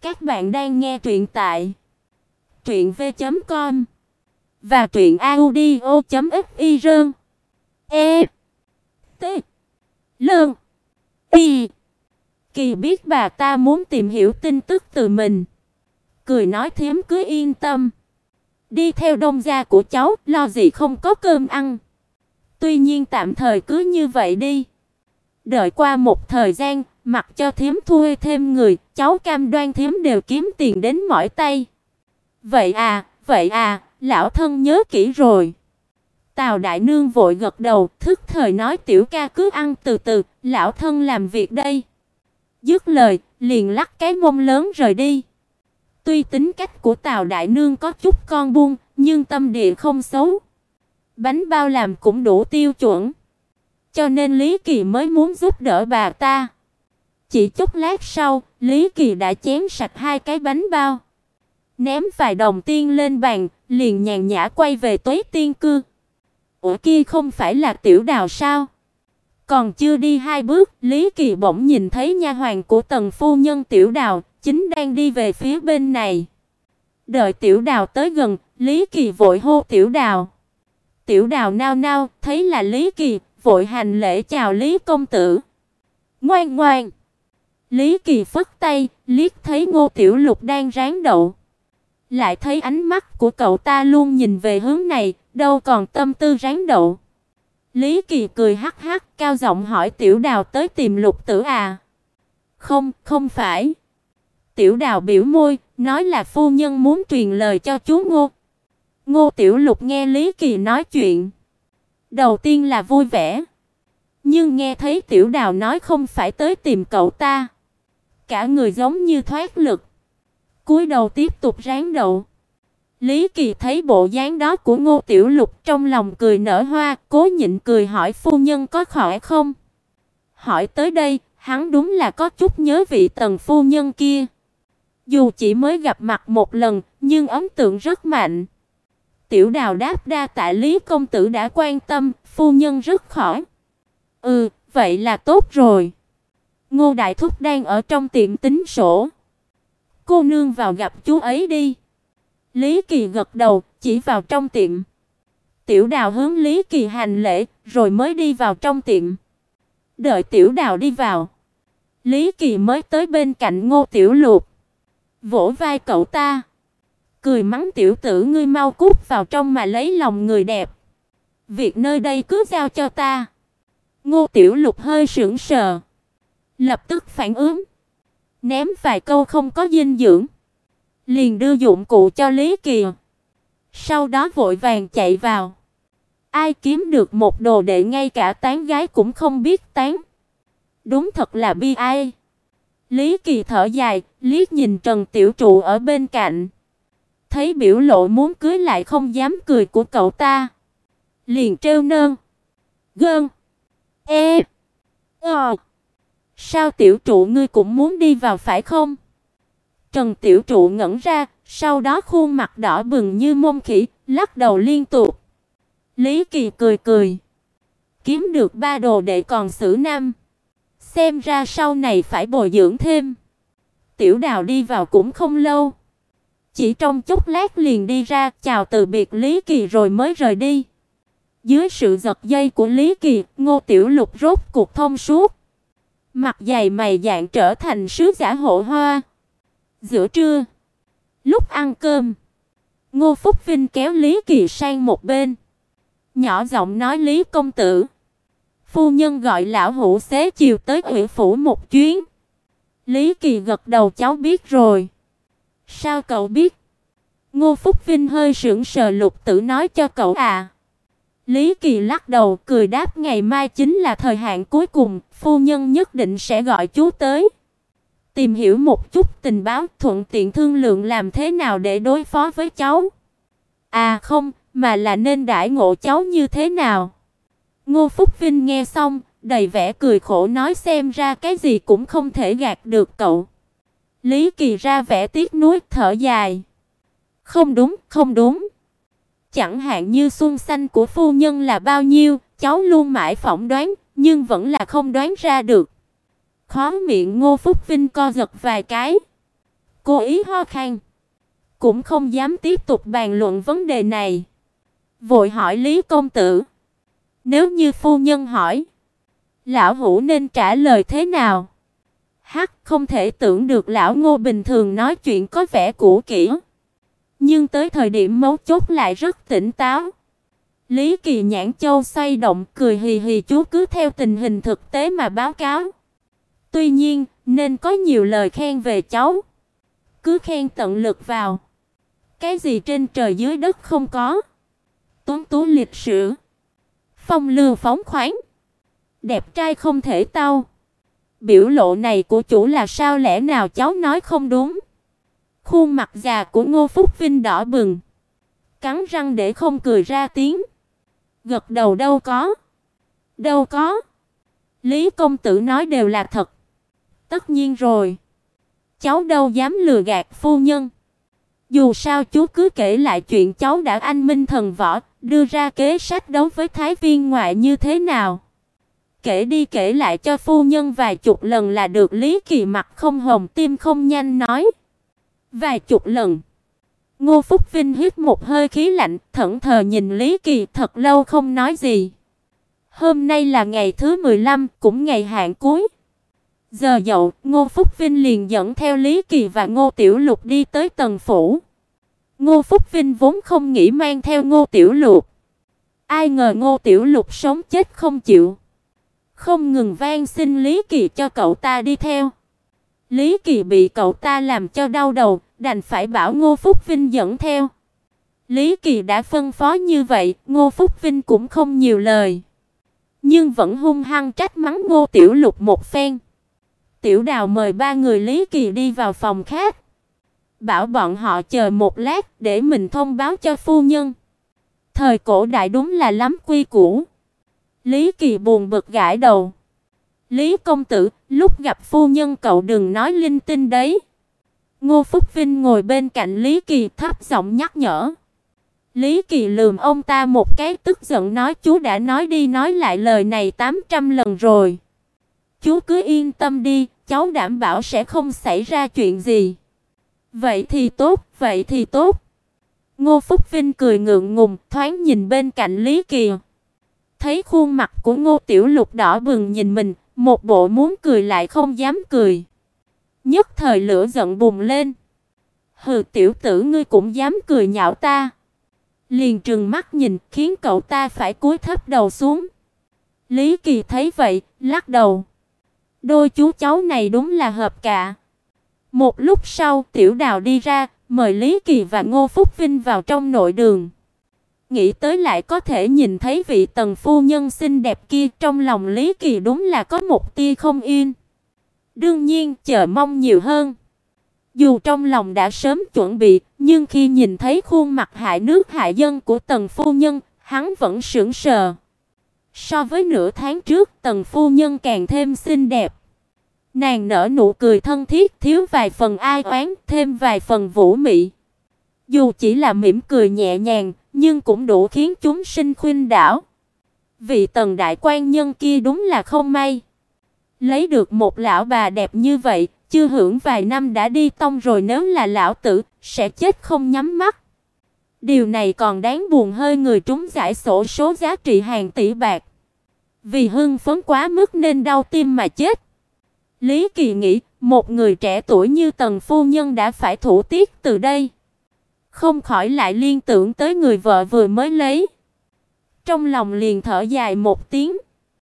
Các bạn đang nghe truyện tại truyện v.com và truyện audio.fiz. E T Lương Y Kỳ biết bà ta muốn tìm hiểu tin tức từ mình. Cười nói thiếm cứ yên tâm. Đi theo đông gia của cháu, lo gì không có cơm ăn. Tuy nhiên tạm thời cứ như vậy đi. Đợi qua một thời gian, mặc cho thiếm thuê thêm người, cháu cam đoan thiếm đều kiếm tiền đến mỏi tay. Vậy à, vậy à, lão thân nhớ kỹ rồi. Tào đại nương vội gật đầu, thức thời nói tiểu ca cứ ăn từ từ, lão thân làm việc đây. Dứt lời, liền lắc cái mông lớn rời đi. Tuy tính cách của Tào đại nương có chút con buông, nhưng tâm địa không xấu. Bánh bao làm cũng đủ tiêu chuẩn. Cho nên Lý Kỳ mới muốn giúp đỡ bà ta. Chỉ chút lát sau, Lý Kỳ đã chén sạch hai cái bánh bao. Ném vài đồng tiên lên bàn, liền nhàn nhã quay về Tuế Tiên cư. Ủa kia không phải là Tiểu Đào sao? Còn chưa đi hai bước, Lý Kỳ bỗng nhìn thấy nha hoàn của Tần phu nhân Tiểu Đào chính đang đi về phía bên này. Đợi Tiểu Đào tới gần, Lý Kỳ vội hô Tiểu Đào. Tiểu Đào nao nao, thấy là Lý Kỳ, vội hành lễ chào Lý công tử. Ngoan ngoan. Lý Kỳ phất tay, liếc thấy Ngô Tiểu Lục đang ráng đậu. Lại thấy ánh mắt của cậu ta luôn nhìn về hướng này, đâu còn tâm tư ráng đậu. Lý Kỳ cười hắc hắc, cao giọng hỏi Tiểu Đào tới tìm Lục Tử à? Không, không phải. Tiểu Đào biểu môi, nói là phu nhân muốn truyền lời cho chú Ngô. Ngô Tiểu Lục nghe Lý Kỳ nói chuyện, đầu tiên là vui vẻ, nhưng nghe thấy Tiểu Đào nói không phải tới tìm cậu ta, cả người giống như thoát lực, cúi đầu tiếp tục ráng đậu. Lý Kỳ thấy bộ dáng đó của Ngô Tiểu Lục trong lòng cười nở hoa, cố nhịn cười hỏi phu nhân có khỏe không? Hỏi tới đây, hắn đúng là có chút nhớ vị Tần phu nhân kia. Dù chỉ mới gặp mặt một lần, nhưng ấn tượng rất mạnh. Tiểu Đào đáp đa tạ Lý công tử đã quan tâm, phu nhân rất khỏi. Ừ, vậy là tốt rồi. Ngô Đại Thúc đang ở trong tiệm tính sổ. Cô nương vào gặp chú ấy đi. Lý Kỳ gật đầu, chỉ vào trong tiệm. Tiểu Đào hướng Lý Kỳ hành lễ, rồi mới đi vào trong tiệm. Đợi Tiểu Đào đi vào, Lý Kỳ mới tới bên cạnh Ngô Tiểu Lục, vỗ vai cậu ta, cười mắng tiểu tử ngươi mau cút vào trong mà lấy lòng người đẹp. Việc nơi đây cứ giao cho ta. Ngô Tiểu Lục hơi sững sờ, lập tức phản ứng, ném vài câu không có dinh dưỡng liền đưa dụng cụ cho Lý Kỳ. Sau đó vội vàng chạy vào. Ai kiếm được một đồ đệ ngay cả tán gái cũng không biết tán. Đúng thật là bi ai. Lý Kỳ thở dài, liếc nhìn Trần Tiểu Trụ ở bên cạnh. Thấy biểu lộ muốn cưới lại không dám cười của cậu ta. Liền trêu nơn. Gơn. E. Ờ. Sao Tiểu Trụ ngươi cũng muốn đi vào phải không? Trần Tiểu Trụ ngẩn ra, sau đó khuôn mặt đỏ bừng như mông khỉ, lắc đầu liên tục. Lý Kỳ cười cười. Kiếm được ba đồ đệ còn xử năm, Xem ra sau này phải bồi dưỡng thêm. Tiểu Đào đi vào cũng không lâu. Chỉ trong chốc lát liền đi ra, chào từ biệt Lý Kỳ rồi mới rời đi. Dưới sự giật dây của Lý Kỳ, Ngô Tiểu Lục rốt cuộc thông suốt. Mặt dày mày dạng trở thành sứ giả hộ hoa. Giữa trưa, lúc ăn cơm, Ngô Phúc Vinh kéo Lý Kỳ sang một bên, nhỏ giọng nói Lý công tử, phu nhân gọi lão hủ xế chiều tới huyện phủ một chuyến. Lý Kỳ gật đầu cháu biết rồi. Sao cậu biết? Ngô Phúc Vinh hơi sững sờ lục tử nói cho cậu à. Lý Kỳ lắc đầu cười đáp ngày mai chính là thời hạn cuối cùng, phu nhân nhất định sẽ gọi chú tới tìm hiểu một chút tình báo, thuận tiện thương lượng làm thế nào để đối phó với cháu. À không, mà là nên đãi ngộ cháu như thế nào. Ngô Phúc Vinh nghe xong, đầy vẻ cười khổ nói xem ra cái gì cũng không thể gạt được cậu. Lý Kỳ ra vẻ tiếc nuối thở dài. Không đúng, không đúng. Chẳng hạn như xuân xanh của phu nhân là bao nhiêu, cháu luôn mãi phỏng đoán, nhưng vẫn là không đoán ra được. Khóe miệng Ngô Phúc Vinh co giật vài cái. cố ý ho khan, cũng không dám tiếp tục bàn luận vấn đề này. Vội hỏi Lý công tử, nếu như phu nhân hỏi, lão hủ nên trả lời thế nào? Hắc không thể tưởng được lão Ngô bình thường nói chuyện có vẻ cũ kỹ, nhưng tới thời điểm mấu chốt lại rất tỉnh táo. Lý Kỳ nhãn châu xoay động, cười hì hì chú cứ theo tình hình thực tế mà báo cáo. Tuy nhiên, nên có nhiều lời khen về cháu. Cứ khen tận lực vào. Cái gì trên trời dưới đất không có. Tuấn tú lịch sử, phong lưu phóng khoáng, đẹp trai không thể tao. Biểu lộ này của chủ là sao lẽ nào cháu nói không đúng? Khuôn mặt già của Ngô Phúc Vinh đỏ bừng, cắn răng để không cười ra tiếng. Gật đầu đâu có. Đâu có. Lý công tử nói đều là thật. Tất nhiên rồi. Cháu đâu dám lừa gạt phu nhân. Dù sao chú cứ kể lại chuyện cháu đã anh minh thần võ, đưa ra kế sách đấu với thái viên ngoại như thế nào. Kể đi kể lại cho phu nhân vài chục lần là được Lý Kỳ mặt không hồng tim không nhanh nói. Vài chục lần. Ngô Phúc Vinh hít một hơi khí lạnh, thẫn thờ nhìn Lý Kỳ thật lâu không nói gì. Hôm nay là ngày thứ 15, cũng ngày hạn cuối. Giờ dậu, Ngô Phúc Vinh liền dẫn theo Lý Kỳ và Ngô Tiểu Lục đi tới tầng phủ. Ngô Phúc Vinh vốn không nghĩ mang theo Ngô Tiểu Lục. Ai ngờ Ngô Tiểu Lục sống chết không chịu. Không ngừng van xin Lý Kỳ cho cậu ta đi theo. Lý Kỳ bị cậu ta làm cho đau đầu, đành phải bảo Ngô Phúc Vinh dẫn theo. Lý Kỳ đã phân phó như vậy, Ngô Phúc Vinh cũng không nhiều lời, nhưng vẫn hung hăng trách mắng Ngô Tiểu Lục một phen. Tiểu Đào mời ba người Lý Kỳ đi vào phòng khác, bảo bọn họ chờ một lát để mình thông báo cho phu nhân. Thời cổ đại đúng là lắm quy củ. Lý Kỳ buồn bực gãi đầu. Lý công tử, lúc gặp phu nhân cậu đừng nói linh tinh đấy. Ngô Phúc Vinh ngồi bên cạnh Lý Kỳ thấp giọng nhắc nhở. Lý Kỳ lườm ông ta một cái tức giận nói chú đã nói đi nói lại lời này 800 lần rồi. Chú cứ yên tâm đi, cháu đảm bảo sẽ không xảy ra chuyện gì. Vậy thì tốt, vậy thì tốt. Ngô Phúc Vinh cười ngượng ngùng, thoáng nhìn bên cạnh Lý Kỳ. Thấy khuôn mặt của Ngô Tiểu Lục đỏ bừng nhìn mình, một bộ muốn cười lại không dám cười. Nhất thời lửa giận bùng lên. Hừ tiểu tử ngươi cũng dám cười nhạo ta. Liền trừng mắt nhìn, khiến cậu ta phải cúi thấp đầu xuống. Lý Kỳ thấy vậy, lắc đầu. Đôi chú cháu này đúng là hợp cả. Một lúc sau, Tiểu Đào đi ra, mời Lý Kỳ và Ngô Phúc Vinh vào trong nội đường. Nghĩ tới lại có thể nhìn thấy vị tần phu nhân xinh đẹp kia, trong lòng Lý Kỳ đúng là có một tia không yên. Đương nhiên, chờ mong nhiều hơn. Dù trong lòng đã sớm chuẩn bị, nhưng khi nhìn thấy khuôn mặt hại nước hại dân của tần phu nhân, hắn vẫn sững sờ. So với nửa tháng trước, tần phu nhân càng thêm xinh đẹp. Nàng nở nụ cười thân thiết, thiếu vài phần ai oán, thêm vài phần vũ mị. Dù chỉ là mỉm cười nhẹ nhàng, nhưng cũng đủ khiến chúng sinh khuynh đảo. Vị tần đại quan nhân kia đúng là không may. Lấy được một lão bà đẹp như vậy, chưa hưởng vài năm đã đi tông rồi nếu là lão tử, sẽ chết không nhắm mắt. Điều này còn đáng buồn hơn người trúng giải sổ số giá trị hàng tỷ bạc. Vì hưng phấn quá mức nên đau tim mà chết. Lý Kỳ nghĩ, một người trẻ tuổi như Tần phu nhân đã phải thủ tiết từ đây. Không khỏi lại liên tưởng tới người vợ vừa mới lấy. Trong lòng liền thở dài một tiếng.